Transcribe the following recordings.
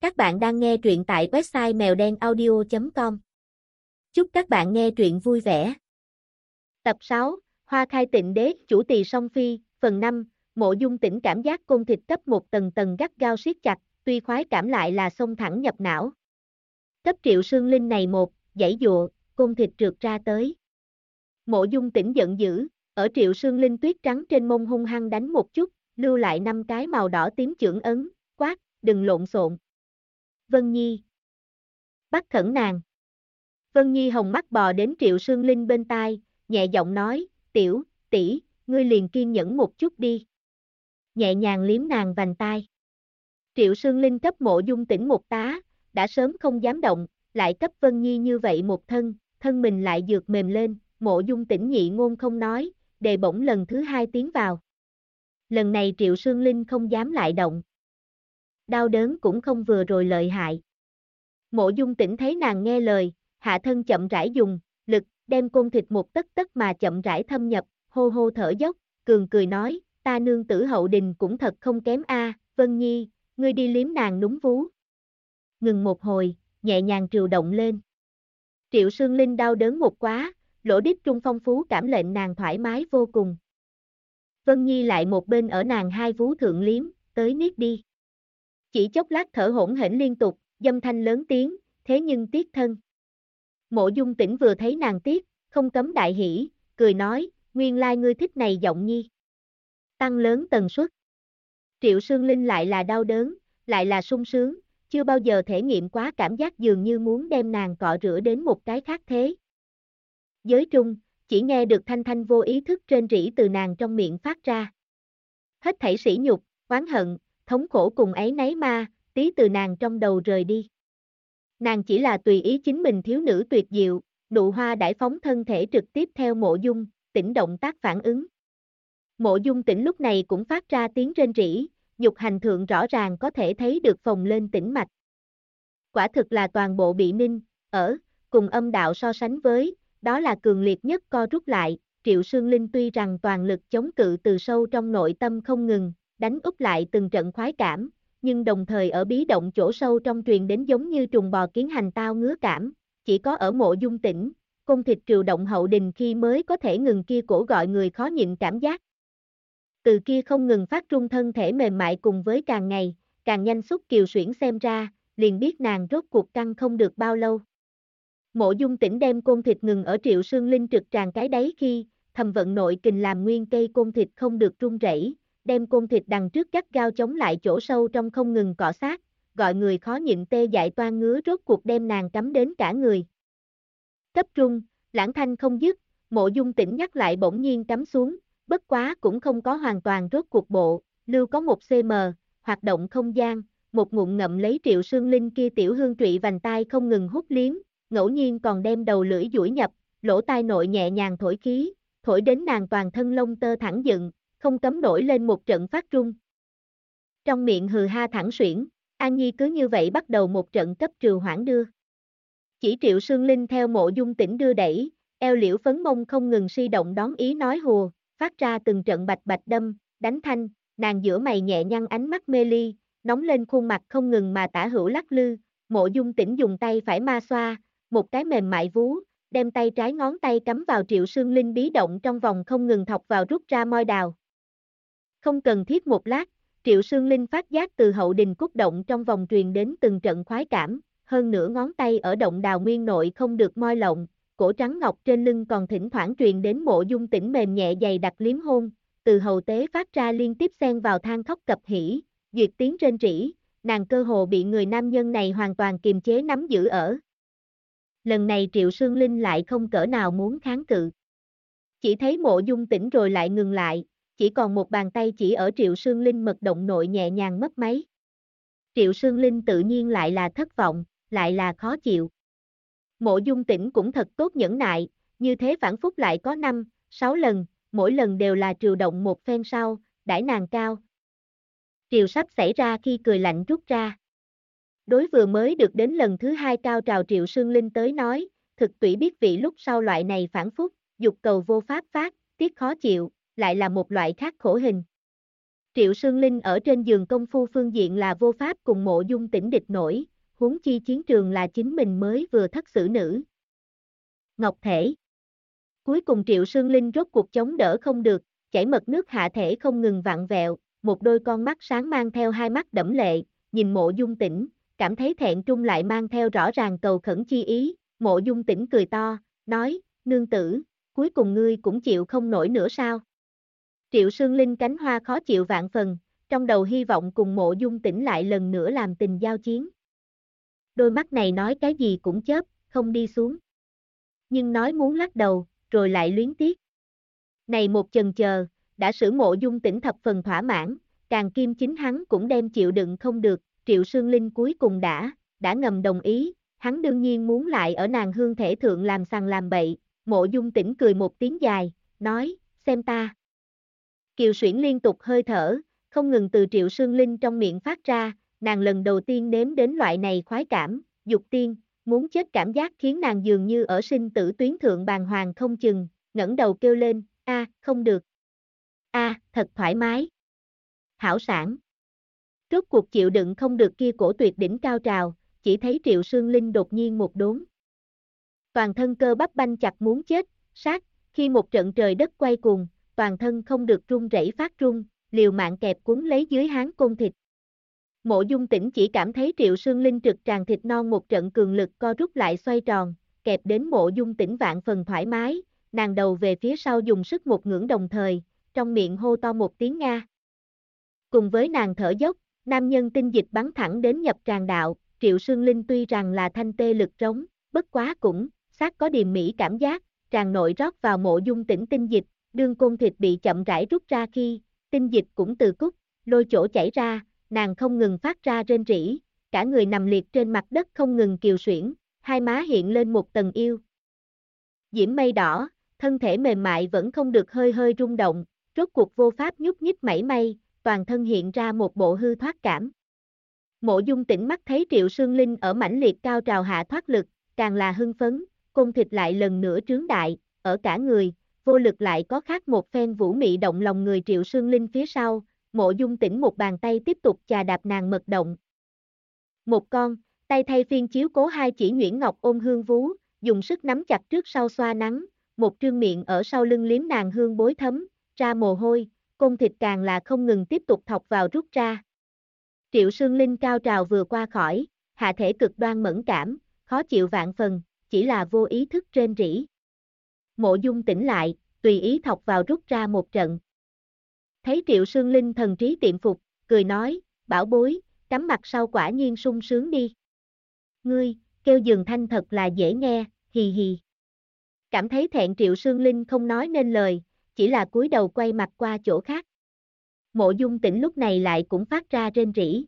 Các bạn đang nghe truyện tại website mèo đen audio.com. Chúc các bạn nghe truyện vui vẻ. Tập 6, Hoa khai tịnh đế, chủ tỳ song phi, phần 5, mộ dung tỉnh cảm giác côn thịt cấp một tầng tầng gắt gao siết chặt, tuy khoái cảm lại là xông thẳng nhập não. Cấp triệu sương linh này một, dãy dụa, côn thịt trượt ra tới. Mộ dung tỉnh giận dữ, ở triệu sương linh tuyết trắng trên mông hung hăng đánh một chút, lưu lại năm cái màu đỏ tím trưởng ấn, quát, đừng lộn xộn. Vân Nhi. Bắt khẩn nàng. Vân Nhi hồng mắt bò đến Triệu Sương Linh bên tai, nhẹ giọng nói, tiểu, tỷ, ngươi liền kiên nhẫn một chút đi. Nhẹ nhàng liếm nàng vành tai. Triệu Sương Linh cấp mộ dung tỉnh một tá, đã sớm không dám động, lại cấp Vân Nhi như vậy một thân, thân mình lại dược mềm lên, mộ dung tỉnh nhị ngôn không nói, đề bổng lần thứ hai tiến vào. Lần này Triệu Sương Linh không dám lại động đau đớn cũng không vừa rồi lợi hại. Mộ dung tỉnh thấy nàng nghe lời, hạ thân chậm rãi dùng, lực, đem côn thịt một tất tất mà chậm rãi thâm nhập, hô hô thở dốc, cường cười nói, ta nương tử hậu đình cũng thật không kém a, Vân Nhi, ngươi đi liếm nàng núng vú. Ngừng một hồi, nhẹ nhàng triều động lên. Triệu Sương Linh đau đớn một quá, lỗ đít trung phong phú cảm lệnh nàng thoải mái vô cùng. Vân Nhi lại một bên ở nàng hai vú thượng liếm, tới niết đi. Chỉ chốc lát thở hỗn hển liên tục, dâm thanh lớn tiếng, thế nhưng tiếc thân. Mộ dung tỉnh vừa thấy nàng tiếc, không cấm đại hỉ, cười nói, nguyên lai ngươi thích này giọng nhi. Tăng lớn tần suất. Triệu Sương Linh lại là đau đớn, lại là sung sướng, chưa bao giờ thể nghiệm quá cảm giác dường như muốn đem nàng cọ rửa đến một cái khác thế. Giới trung, chỉ nghe được thanh thanh vô ý thức trên rỉ từ nàng trong miệng phát ra. Hết thảy sỉ nhục, oán hận, thống khổ cùng ấy nấy ma, tí từ nàng trong đầu rời đi. Nàng chỉ là tùy ý chính mình thiếu nữ tuyệt diệu, nụ hoa đãi phóng thân thể trực tiếp theo mộ dung, tỉnh động tác phản ứng. Mộ dung tỉnh lúc này cũng phát ra tiếng rên rỉ, nhục hành thượng rõ ràng có thể thấy được phồng lên tĩnh mạch. Quả thực là toàn bộ bị ninh, ở, cùng âm đạo so sánh với, đó là cường liệt nhất co rút lại, Triệu Sương Linh tuy rằng toàn lực chống cự từ sâu trong nội tâm không ngừng, đánh úp lại từng trận khoái cảm, nhưng đồng thời ở bí động chỗ sâu trong truyền đến giống như trùng bò kiến hành tao ngứa cảm, chỉ có ở mộ dung tỉnh, cung thịt triều động hậu đình khi mới có thể ngừng kia cổ gọi người khó nhịn cảm giác. Từ kia không ngừng phát trung thân thể mềm mại cùng với càng ngày, càng nhanh xúc kiều xuyển xem ra, liền biết nàng rốt cuộc căng không được bao lâu. Mộ dung tỉnh đem côn thịt ngừng ở triệu sương linh trực tràn cái đáy khi, thầm vận nội kình làm nguyên cây côn thịt không được rung rẩy, đem côn thịt đằng trước cắt gao chống lại chỗ sâu trong không ngừng cọ sát, gọi người khó nhịn tê dại toan ngứa rốt cuộc đem nàng cắm đến cả người. Cấp trung, lãng thanh không dứt, mộ dung tỉnh nhắc lại bỗng nhiên cắm xuống, bất quá cũng không có hoàn toàn rốt cuộc bộ, lưu có một cm, hoạt động không gian, một ngụm ngậm lấy triệu sương linh kia tiểu hương trụy vành tai không ngừng hút liếm, ngẫu nhiên còn đem đầu lưỡi duỗi nhập, lỗ tai nội nhẹ nhàng thổi khí, thổi đến nàng toàn thân lông tơ thẳng dựng, không cấm nổi lên một trận phát trung Trong miệng hừ ha thẳng suyễn An Nhi cứ như vậy bắt đầu một trận cấp trừ hoãn đưa. Chỉ triệu sương linh theo mộ dung tỉnh đưa đẩy, eo liễu phấn mông không ngừng si động đón ý nói hùa, phát ra từng trận bạch bạch đâm, đánh thanh, nàng giữa mày nhẹ nhăn ánh mắt mê ly, nóng lên khuôn mặt không ngừng mà tả hữu lắc lư, mộ dung tỉnh dùng tay phải ma xoa, một cái mềm mại vú, đem tay trái ngón tay cắm vào triệu sương linh bí động trong vòng không ngừng thọc vào rút ra môi đào. Không cần thiết một lát, Triệu Sương Linh phát giác từ hậu đình cúc động trong vòng truyền đến từng trận khoái cảm, hơn nửa ngón tay ở động đào nguyên nội không được moi lộng, cổ trắng ngọc trên lưng còn thỉnh thoảng truyền đến mộ dung tỉnh mềm nhẹ dày đặc liếm hôn, từ hầu tế phát ra liên tiếp xen vào than khóc cập hỉ, duyệt tiếng trên rỉ, nàng cơ hồ bị người nam nhân này hoàn toàn kiềm chế nắm giữ ở. Lần này Triệu Sương Linh lại không cỡ nào muốn kháng cự. Chỉ thấy mộ dung tỉnh rồi lại ngừng lại, chỉ còn một bàn tay chỉ ở Triệu Sương Linh mật động nội nhẹ nhàng mất máy. Triệu Sương Linh tự nhiên lại là thất vọng, lại là khó chịu. Mộ dung tỉnh cũng thật tốt nhẫn nại, như thế phản phúc lại có 5, 6 lần, mỗi lần đều là triều động một phen sau, đãi nàng cao. Triều sắp xảy ra khi cười lạnh rút ra. Đối vừa mới được đến lần thứ hai cao trào Triệu Sương Linh tới nói, thực tủy biết vị lúc sau loại này phản phúc, dục cầu vô pháp phát, tiếc khó chịu, lại là một loại khác khổ hình. Triệu Sương Linh ở trên giường công phu phương diện là vô pháp cùng mộ dung tỉnh địch nổi, huống chi chiến trường là chính mình mới vừa thất xử nữ. Ngọc thể Cuối cùng Triệu Sương Linh rốt cuộc chống đỡ không được, chảy mật nước hạ thể không ngừng vặn vẹo, một đôi con mắt sáng mang theo hai mắt đẫm lệ, nhìn mộ dung tỉnh, cảm thấy thẹn trung lại mang theo rõ ràng cầu khẩn chi ý, mộ dung tỉnh cười to, nói, nương tử, cuối cùng ngươi cũng chịu không nổi nữa sao? Triệu Sương Linh cánh hoa khó chịu vạn phần, trong đầu hy vọng cùng mộ dung tỉnh lại lần nữa làm tình giao chiến. Đôi mắt này nói cái gì cũng chớp, không đi xuống. Nhưng nói muốn lắc đầu, rồi lại luyến tiếc. Này một chần chờ, đã sử mộ dung tỉnh thập phần thỏa mãn, càng kim chính hắn cũng đem chịu đựng không được, Triệu Sương Linh cuối cùng đã, đã ngầm đồng ý, hắn đương nhiên muốn lại ở nàng hương thể thượng làm sằng làm bậy, mộ dung tỉnh cười một tiếng dài, nói, xem ta. Kiều Xuyển liên tục hơi thở, không ngừng từ Triệu Sương Linh trong miệng phát ra, nàng lần đầu tiên nếm đến loại này khoái cảm, dục tiên, muốn chết cảm giác khiến nàng dường như ở sinh tử tuyến thượng bàn hoàng không chừng, ngẩng đầu kêu lên, a, không được. a, thật thoải mái. Hảo sản. Rốt cuộc chịu đựng không được kia cổ tuyệt đỉnh cao trào, chỉ thấy Triệu Sương Linh đột nhiên một đốn. Toàn thân cơ bắp banh chặt muốn chết, sát, khi một trận trời đất quay cuồng, toàn thân không được run rẩy phát run, liều mạng kẹp cuốn lấy dưới háng côn thịt. Mộ dung tỉnh chỉ cảm thấy triệu sương linh trực tràn thịt non một trận cường lực co rút lại xoay tròn, kẹp đến mộ dung tỉnh vạn phần thoải mái, nàng đầu về phía sau dùng sức một ngưỡng đồng thời, trong miệng hô to một tiếng Nga. Cùng với nàng thở dốc, nam nhân tinh dịch bắn thẳng đến nhập tràn đạo, triệu sương linh tuy rằng là thanh tê lực trống, bất quá cũng, xác có điềm mỹ cảm giác, tràn nội rót vào mộ dung tỉnh tinh dịch, đương côn thịt bị chậm rãi rút ra khi, tinh dịch cũng từ cúc, lôi chỗ chảy ra, nàng không ngừng phát ra rên rỉ, cả người nằm liệt trên mặt đất không ngừng kiều xuyển, hai má hiện lên một tầng yêu. Diễm mây đỏ, thân thể mềm mại vẫn không được hơi hơi rung động, rốt cuộc vô pháp nhúc nhích mảy may, toàn thân hiện ra một bộ hư thoát cảm. Mộ dung tỉnh mắt thấy triệu sương linh ở mãnh liệt cao trào hạ thoát lực, càng là hưng phấn, cung thịt lại lần nữa trướng đại, ở cả người, vô lực lại có khác một phen vũ mị động lòng người triệu sương linh phía sau, mộ dung tỉnh một bàn tay tiếp tục chà đạp nàng mật động. Một con, tay thay phiên chiếu cố hai chỉ Nguyễn ngọc ôm hương vú, dùng sức nắm chặt trước sau xoa nắng, một trương miệng ở sau lưng liếm nàng hương bối thấm, ra mồ hôi, cung thịt càng là không ngừng tiếp tục thọc vào rút ra. Triệu Sương Linh cao trào vừa qua khỏi, hạ thể cực đoan mẫn cảm, khó chịu vạn phần, chỉ là vô ý thức trên rỉ. Mộ dung tỉnh lại, tùy ý thọc vào rút ra một trận. Thấy Triệu Sương Linh thần trí tiệm phục, cười nói, bảo bối, cắm mặt sau quả nhiên sung sướng đi. Ngươi, kêu giường thanh thật là dễ nghe, hì hì. Cảm thấy thẹn Triệu Sương Linh không nói nên lời, chỉ là cúi đầu quay mặt qua chỗ khác. Mộ dung tỉnh lúc này lại cũng phát ra rên rỉ.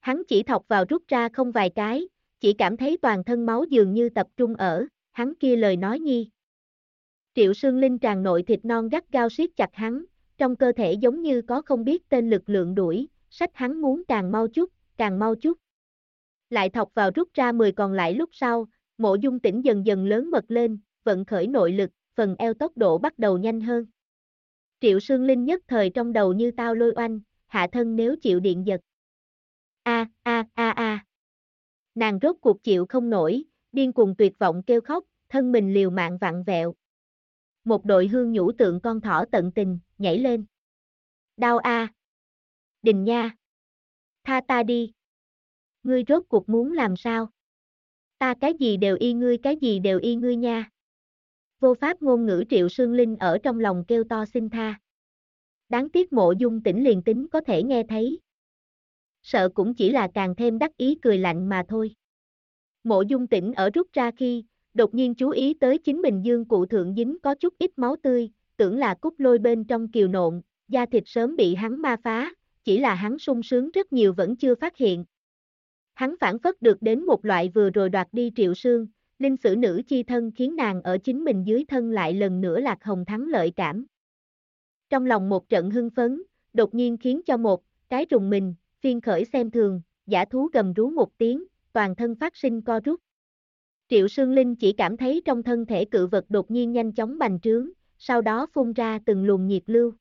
Hắn chỉ thọc vào rút ra không vài cái, chỉ cảm thấy toàn thân máu dường như tập trung ở, hắn kia lời nói nhi. Triệu Sương Linh tràn nội thịt non gắt gao siết chặt hắn, trong cơ thể giống như có không biết tên lực lượng đuổi, sách hắn muốn càng mau chút, càng mau chút. Lại thọc vào rút ra 10 còn lại lúc sau, mộ dung tỉnh dần dần lớn mật lên, vận khởi nội lực, phần eo tốc độ bắt đầu nhanh hơn. Triệu Sương Linh nhất thời trong đầu như tao lôi oanh, hạ thân nếu chịu điện giật. A a a a. Nàng rốt cuộc chịu không nổi, điên cuồng tuyệt vọng kêu khóc, thân mình liều mạng vặn vẹo. Một đội hương nhũ tượng con thỏ tận tình, nhảy lên. Đau a. Đình nha. Tha ta đi. Ngươi rốt cuộc muốn làm sao? Ta cái gì đều y ngươi cái gì đều y ngươi nha. Vô pháp ngôn ngữ triệu sương linh ở trong lòng kêu to xin tha. Đáng tiếc mộ dung tỉnh liền tính có thể nghe thấy. Sợ cũng chỉ là càng thêm đắc ý cười lạnh mà thôi. Mộ dung tỉnh ở rút ra khi, đột nhiên chú ý tới chính mình dương cụ thượng dính có chút ít máu tươi, tưởng là cúc lôi bên trong kiều nộn, da thịt sớm bị hắn ma phá, chỉ là hắn sung sướng rất nhiều vẫn chưa phát hiện. Hắn phản phất được đến một loại vừa rồi đoạt đi triệu sương, linh sử nữ chi thân khiến nàng ở chính mình dưới thân lại lần nữa lạc hồng thắng lợi cảm. Trong lòng một trận hưng phấn, đột nhiên khiến cho một cái rùng mình, phiên khởi xem thường, giả thú gầm rú một tiếng, toàn thân phát sinh co rút. Triệu Sương Linh chỉ cảm thấy trong thân thể cự vật đột nhiên nhanh chóng bành trướng, sau đó phun ra từng luồng nhiệt lưu.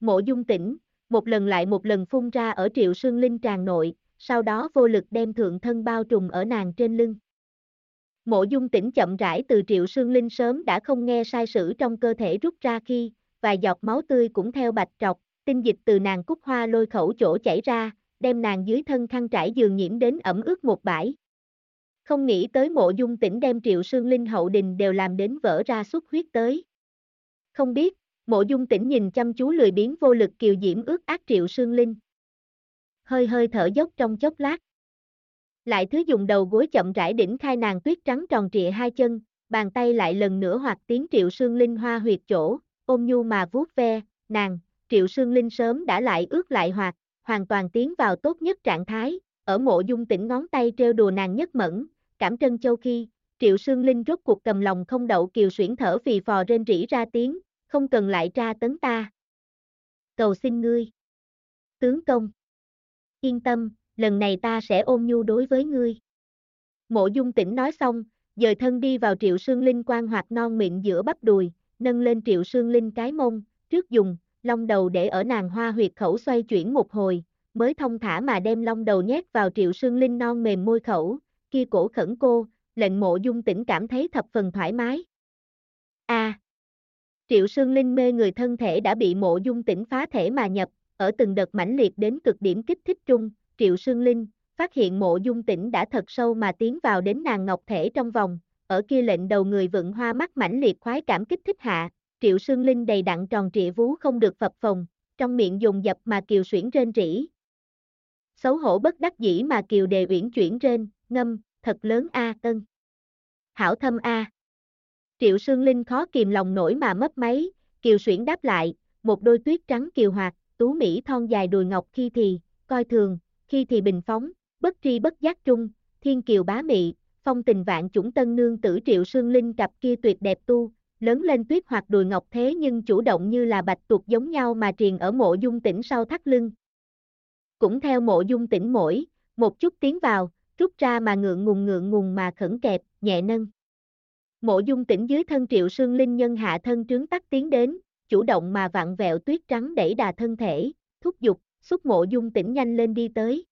Mộ dung tỉnh, một lần lại một lần phun ra ở triệu sương linh tràn nội, sau đó vô lực đem thượng thân bao trùm ở nàng trên lưng. Mộ dung tỉnh chậm rãi từ triệu sương linh sớm đã không nghe sai sử trong cơ thể rút ra khi, vài giọt máu tươi cũng theo bạch trọc, tinh dịch từ nàng cúc hoa lôi khẩu chỗ chảy ra, đem nàng dưới thân khăn trải giường nhiễm đến ẩm ướt một bãi. Không nghĩ tới mộ dung tỉnh đem triệu sương linh hậu đình đều làm đến vỡ ra xuất huyết tới. Không biết, mộ dung tỉnh nhìn chăm chú lười biến vô lực kiều diễm ướt ác triệu sương linh. Hơi hơi thở dốc trong chốc lát. Lại thứ dùng đầu gối chậm rãi đỉnh khai nàng tuyết trắng tròn trịa hai chân, bàn tay lại lần nữa hoạt tiếng triệu sương linh hoa huyệt chỗ, ôm nhu mà vuốt ve, nàng, triệu sương linh sớm đã lại ướt lại hoạt, hoàn toàn tiến vào tốt nhất trạng thái, ở mộ dung tỉnh ngón tay treo đùa nàng nhất mẫn, cảm trân châu khi, triệu sương linh rốt cuộc cầm lòng không đậu kiều xuyển thở vì phò rên rỉ ra tiếng, không cần lại tra tấn ta. Cầu xin ngươi. Tướng công. Yên tâm, lần này ta sẽ ôm nhu đối với ngươi. Mộ dung tỉnh nói xong, dời thân đi vào triệu sương linh quan hoạt non miệng giữa bắp đùi, nâng lên triệu sương linh cái mông, trước dùng, long đầu để ở nàng hoa huyệt khẩu xoay chuyển một hồi, mới thông thả mà đem long đầu nhét vào triệu sương linh non mềm môi khẩu, kia cổ khẩn cô, lệnh mộ dung tỉnh cảm thấy thập phần thoải mái. A. triệu sương linh mê người thân thể đã bị mộ dung tỉnh phá thể mà nhập, ở từng đợt mãnh liệt đến cực điểm kích thích trung, triệu sương linh, phát hiện mộ dung tỉnh đã thật sâu mà tiến vào đến nàng ngọc thể trong vòng, ở kia lệnh đầu người vựng hoa mắt mãnh liệt khoái cảm kích thích hạ, triệu sương linh đầy đặn tròn trịa vú không được phập phồng, trong miệng dùng dập mà kiều xuyển trên rỉ. Xấu hổ bất đắc dĩ mà kiều đề uyển chuyển trên, ngâm, thật lớn a tân. Hảo thâm a. Triệu sương linh khó kìm lòng nổi mà mất máy, kiều xuyển đáp lại, một đôi tuyết trắng kiều hoạt, tú mỹ thon dài đùi ngọc khi thì, coi thường, khi thì bình phóng, bất tri bất giác trung, thiên kiều bá mị, phong tình vạn chủng tân nương tử triệu sương linh cặp kia tuyệt đẹp tu, lớn lên tuyết hoặc đùi ngọc thế nhưng chủ động như là bạch tuộc giống nhau mà truyền ở mộ dung tỉnh sau thắt lưng. Cũng theo mộ dung tỉnh mỗi, một chút tiến vào, rút ra mà ngượng ngùng ngượng ngùng mà khẩn kẹp, nhẹ nâng. Mộ dung tỉnh dưới thân triệu sương linh nhân hạ thân trướng tắt tiến đến, chủ động mà vặn vẹo tuyết trắng đẩy đà thân thể, thúc giục, xúc mộ dung tỉnh nhanh lên đi tới.